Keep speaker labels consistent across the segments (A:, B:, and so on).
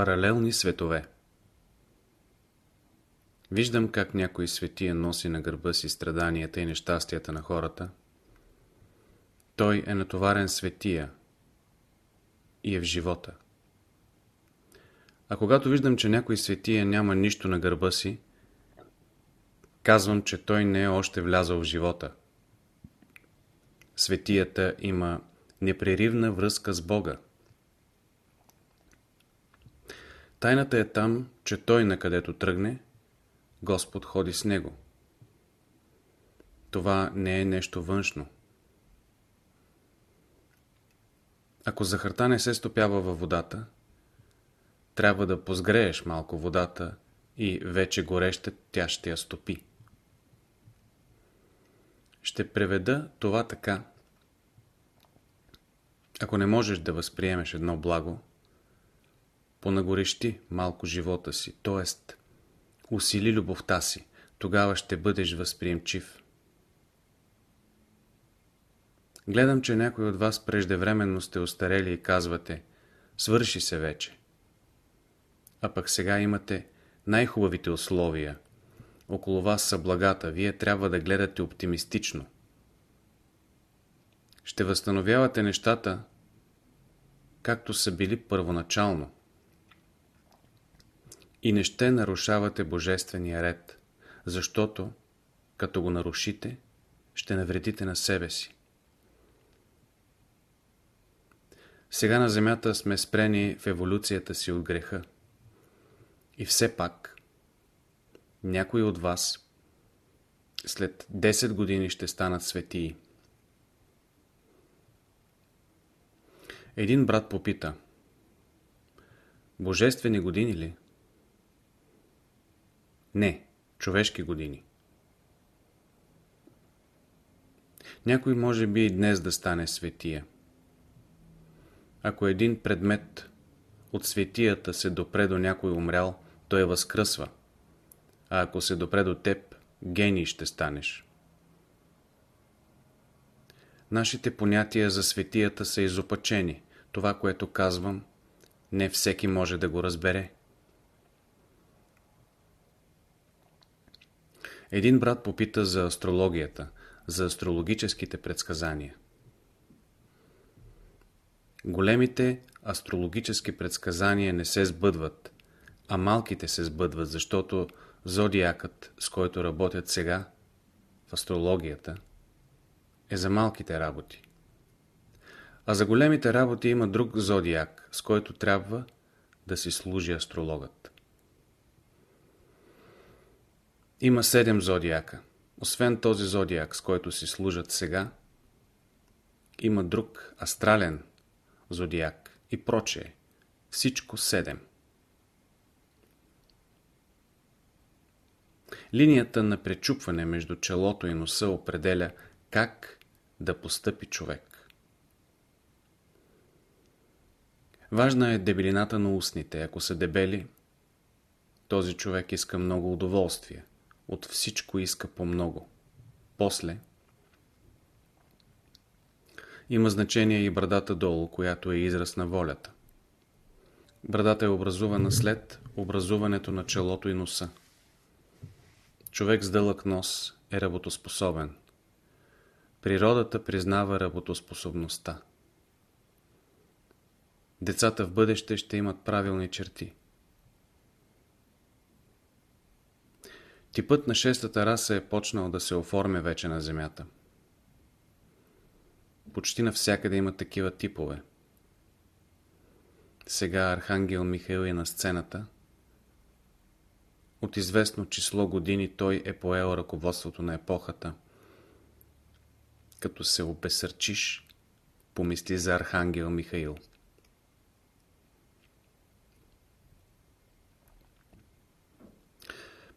A: Паралелни светове Виждам как някой светия носи на гърба си страданията и нещастията на хората. Той е натоварен светия и е в живота. А когато виждам, че някой светия няма нищо на гърба си, казвам, че той не е още влязъл в живота. Светията има непреривна връзка с Бога. Тайната е там, че той, накъдето тръгне, Господ ходи с него. Това не е нещо външно. Ако захарта не се стопява във водата, трябва да позгрееш малко водата и вече гореща тя ще я стопи. Ще преведа това така. Ако не можеш да възприемеш едно благо, понагорещи малко живота си, т.е. усили любовта си, тогава ще бъдеш възприемчив. Гледам, че някой от вас преждевременно сте остарели и казвате свърши се вече. А пък сега имате най-хубавите условия. Около вас са благата, вие трябва да гледате оптимистично. Ще възстановявате нещата, както са били първоначално и не ще нарушавате божествения ред, защото, като го нарушите, ще навредите на себе си. Сега на Земята сме спрени в еволюцията си от греха. И все пак, някои от вас след 10 години ще станат светии. Един брат попита Божествени години ли? Не, човешки години. Някой може би и днес да стане светия. Ако един предмет от светията се допре до някой умрял, той възкръсва. А ако се допре до теб, гений ще станеш. Нашите понятия за светията са изопачени. Това, което казвам, не всеки може да го разбере. Един брат попита за астрологията, за астрологическите предсказания. Големите астрологически предсказания не се сбъдват, а малките се сбъдват, защото зодиакът, с който работят сега в астрологията, е за малките работи. А за големите работи има друг зодиак, с който трябва да си служи астрологът. Има седем зодиака. Освен този зодиак, с който си служат сега, има друг астрален зодиак и прочее. Всичко седем. Линията на пречупване между челото и носа определя как да постъпи човек. Важна е дебелината на устните. Ако са дебели, този човек иска много удоволствие. От всичко иска по много. После има значение и брадата долу, която е израз на волята. Брадата е образувана след образуването на челото и носа. Човек с дълъг нос е работоспособен. Природата признава работоспособността. Децата в бъдеще ще имат правилни черти. Типът на шестата раса е почнал да се оформя вече на Земята. Почти навсякъде има такива типове. Сега Архангел Михаил е на сцената. От известно число години той е поел ръководството на епохата. Като се обесърчиш, помисли за Архангел Михаил.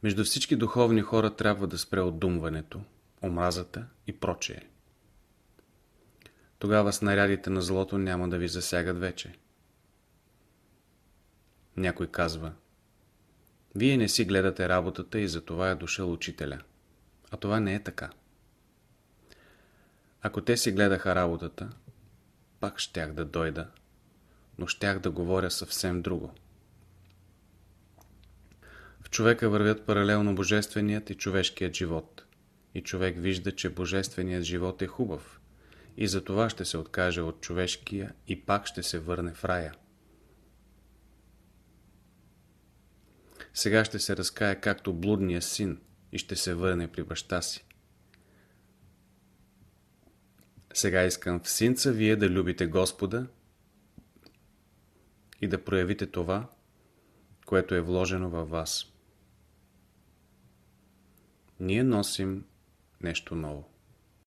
A: Между всички духовни хора трябва да спре отдумването, омразата и прочее. Тогава снарядите на злото няма да ви засягат вече. Някой казва Вие не си гледате работата и за това е дошъл учителя. А това не е така. Ако те си гледаха работата, пак щях да дойда, но щях да говоря съвсем друго. Човека вървят паралелно божественият и човешкият живот. И човек вижда, че божественият живот е хубав. И за това ще се откаже от човешкия и пак ще се върне в рая. Сега ще се разкая както блудния син и ще се върне при баща си. Сега искам в синца вие да любите Господа и да проявите това, което е вложено във вас. Ние носим нещо ново.